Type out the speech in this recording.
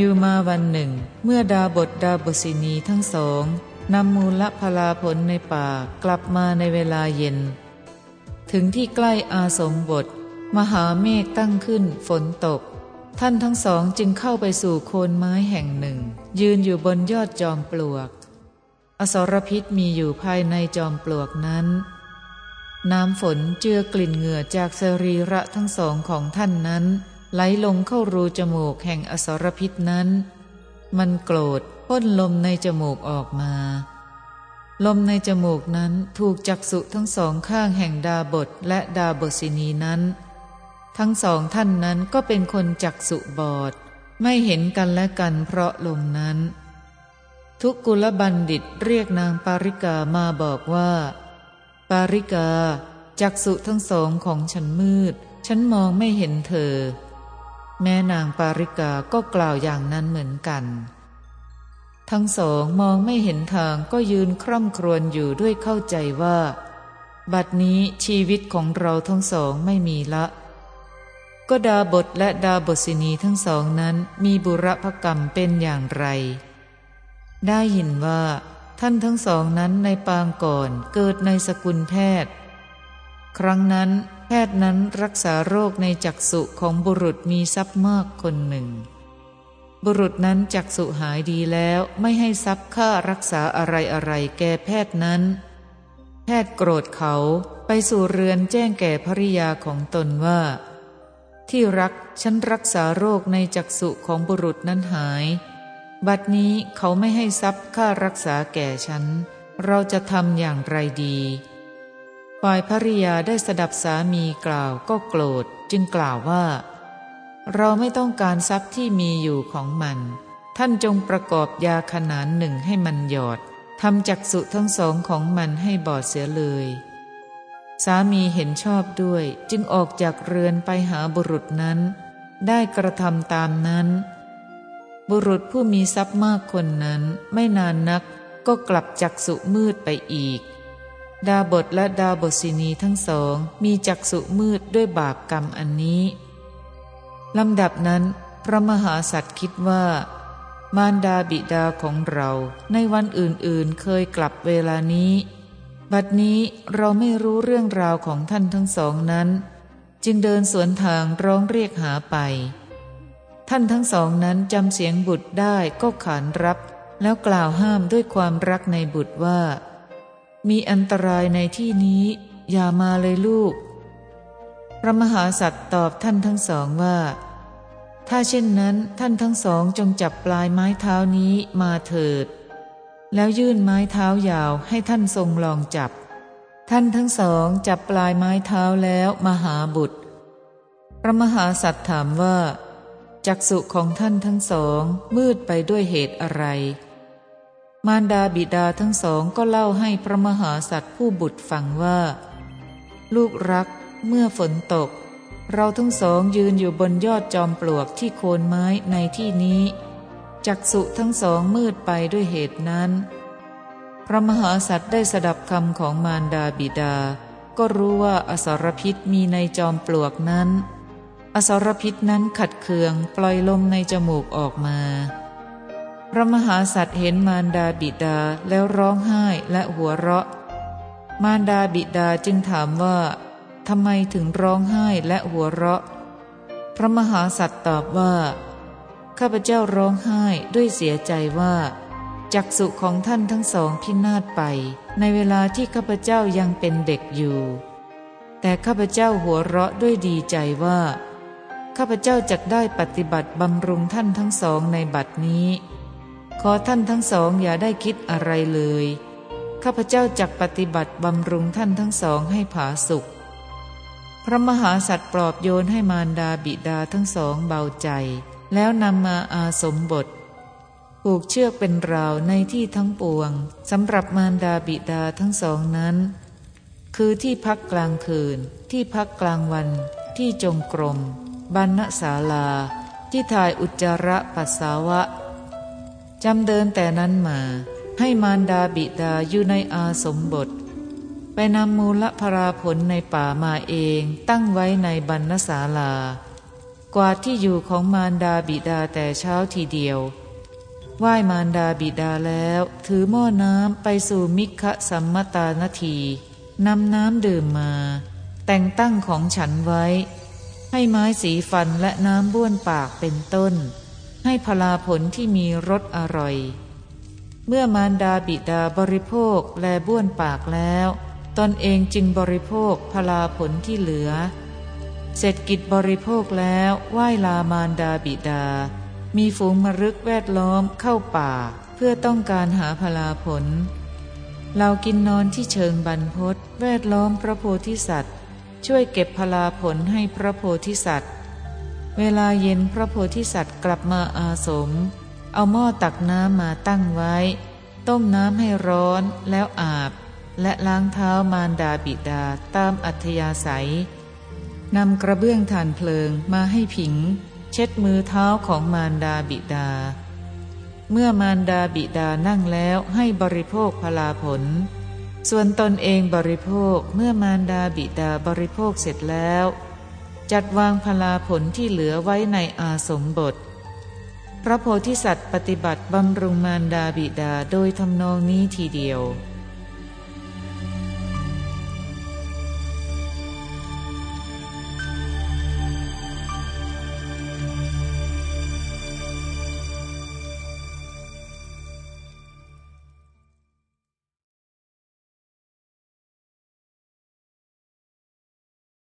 อยู่มาวันหนึ่ง เมื่อดาบทดาบสินีทั้งสองนำมูลพลาผลในป่ากลับมาในเวลาเย็น ถึงที่ใกล้อาสมบท มหาเมฆตั้งขึ้นฝนตก ท่านทั้งสองจึงเข้าไปสู่โคนไม้แห่งหนึ่ง ยืนอยู่บนยอดจอมปลวก อสรพิษมีอยู่ภายในจอมปลวกนั้น น้ำฝนเจือกลิ่นเหงื่อจากสรีระทั้งสองของท่านนั้น ไหลลงเข้ารูจมูกแห่งอสรพิษนั้น มันโกรธพ่นลมในจมูกออกมา ลมในจมูกนั้นถูกจักษุทั้งสองข้างแห่งดาบทและดาบสินีนั้น ทั้งสองท่านนั้นก็เป็นคนจักษุบอด ไม่เห็นกันและกันเพราะลมนั้น ทุกกุลบัณฑิตเรียกนางปาริกามาบอกว่า ปาริกาจักษุทั้งสองของฉันมืด ฉันมองไม่เห็นเธอ แม่นางปาริกาก็กล่าวอย่างนั้นเหมือนกัน ทั้งสองมองไม่เห็นทางก็ยืนคร่ำครวญอยู่ด้วยเข้าใจว่า บัดนี้ชีวิตของเราทั้งสองไม่มีละ ก็ดาบทและดาบทสินีทั้งสองนั้นมีบุรพกรรมเป็นอย่างไร ได้ยินว่าท่านทั้งสองนั้นในปางก่อนเกิดในสกุลแพทย์ ครั้งนั้นแพทย์นั้นรักษาโรคในจักษุของบุรุษมีทรัพย์มากคนหนึ่ง บุรุษนั้นจักสุหายดีแล้วไม่ให้ทรัพย์ค่ารักษาอะไรอะไรแก่แพทย์นั้น แพทย์โกรธเขาไปสู่เรือนแจ้งแก่ภริยาของตนว่า ที่รักฉันรักษาโรคในจักสุของบุรุษนั้นหาย บัดนี้เขาไม่ให้ทรัพย์ค่ารักษาแก่ฉัน เราจะทำอย่างไรดี ฝ่ายภริยาได้สดับสามีกล่าวก็โกรธจึงกล่าวว่า เราไม่ต้องการทรัพย์ที่มีอยู่ของมัน ท่านจงประกอบยาขนานหนึ่งให้มันหยอดทำจักสุทั้งสองของมันให้บอดเสียเลย สามีเห็นชอบด้วย จึงออกจากเรือนไปหาบุรุษนั้น ได้กระทำตามนั้น บุรุษผู้มีทรัพย์มากคนนั้นไม่นานนักก็กลับจักสุมืดไปอีก ดาบทและดาบทสินีทั้งสองมีจักสุมืดด้วยบาปกรรมอันนี้ลำดับนั้น พระมหาสัตว์คิดว่า มารดาบิดาของเราในวันอื่นๆเคยกลับเวลานี้ บัดนี้เราไม่รู้เรื่องราวของท่านทั้งสองนั้น จึงเดินสวนทางร้องเรียกหาไป ท่านทั้งสองนั้นจำเสียงบุตรได้ก็ขานรับ แล้วกล่าวห้ามด้วยความรักในบุตรว่า มีอันตรายในที่นี้ อย่ามาเลยลูก พระมหาสัตว์ตอบท่านทั้งสองว่า ถ้าเช่นนั้นท่านทั้งสองจงจับปลายไม้เท้านี้มาเถิด แล้วยื่นไม้เท้ายาวให้ท่านทรงลองจับ ท่านทั้งสองจับปลายไม้เท้าแล้วมหาบุตร พระมหาสัตว์ถามว่าจักสุของท่านทั้งสองมืดไปด้วยเหตุอะไร มารดาบิดาทั้งสองก็เล่าให้พระมหาสัตว์ผู้บุตรฟังว่า ลูกรักเมื่อฝนตก เราทั้งสองยืนอยู่บนยอดจอมปลวกที่โคนไม้ในที่นี้จักสุทั้งสองมืดไปด้วยเหตุนั้น พระมหาสัตว์ได้สดับคำของมารดาบิดา ก็รู้ว่าอสรพิษมีในจอมปลวกนั้น อสรพิษนั้นขัดเคืองปล่อยลมในจมูกออกมา พระมหาสัตว์เห็นมารดาบิดาแล้วร้องไห้และหัวเราะ มารดาบิดาจึงถามว่าทำไมถึงร้องไห้และหัวเราะ พระมหาสัตว์ตอบว่า ข้าพเจ้าร้องไห้ด้วยเสียใจว่าจักสุของท่านทั้งสองพินาศไป ในเวลาที่ข้าพเจ้ายังเป็นเด็กอยู่ แต่ข้าพเจ้าหัวเราะด้วยดีใจว่า ข้าพเจ้าจะได้ปฏิบัติบำรุงท่านทั้งสองในบัดนี้ ขอท่านทั้งสองอย่าได้คิดอะไรเลย ข้าพเจ้าจักปฏิบัติบำรุงท่านทั้งสองให้ผาสุข พระมหาสัตว์ปลอบโยนให้มารดาบิดาทั้งสองเบาใจ แล้วนำมาอาสมบท ผูกเชือกเป็นราวในที่ทั้งปวงสำหรับมารดาบิดาทั้งสองนั้น คือที่พักกลางคืน ที่พักกลางวัน ที่จงกรมบรรณศาลา ที่ถ่ายอุจจาระปัสสาวะ จำเดินแต่นั้นมา ให้มารดาบิดาอยู่ในอาสมบท ไปนำมูลพราผลในป่ามาเองตั้งไว้ในบรรณศาลา กวาดที่อยู่ของมารดาบิดาแต่เช้าทีเดียวไหว้มารดาบิดาแล้ว ถือหม้อน้ำไปสู่มิคสัมมตานาทีนำน้ำดื่มมา แต่งตั้งของฉันไว้ ให้ไม้สีฟันและน้ำบ้วนปากเป็นต้น ให้พลาผลที่มีรสอร่อย เมื่อมารดาบิดาบริโภคและบ้วนปากแล้ว ตนเองจึงบริโภคพลาผลที่เหลือ เสร็จกิจบริโภคแล้วไหว้ลามารดาบิดา มีฝูงมรึกแวดล้อมเข้าป่า เพื่อต้องการหาพลาผล เรากินนอนที่เชิงบรรพศแวดล้อมพระโพธิสัตว์ ช่วยเก็บพลาผลให้พระโพธิสัตว์ เวลาเย็นพระโพธิสัตว์กลับมาอาสม เอาหม้อตักน้ำมาตั้งไว้ ต้มน้ำให้ร้อนแล้วอาบ และล้างเท้ามารดาบิดาตามอัธยาศัยนำกระเบื้องฐานเพลิงมาให้ผิง เช็ดมือเท้าของมารดาบิดา เมื่อมารดาบิดานั่งแล้วให้บริโภคพลาผล ส่วนตนเองบริโภคเมื่อมารดาบิดาบริโภคเสร็จแล้ว จัดวางพลาผลที่เหลือไว้ในอาสมบท พระโพธิสัตว์ปฏิบัติบำรุงมารดาบิดาโดยทำนองนี้ทีเดียว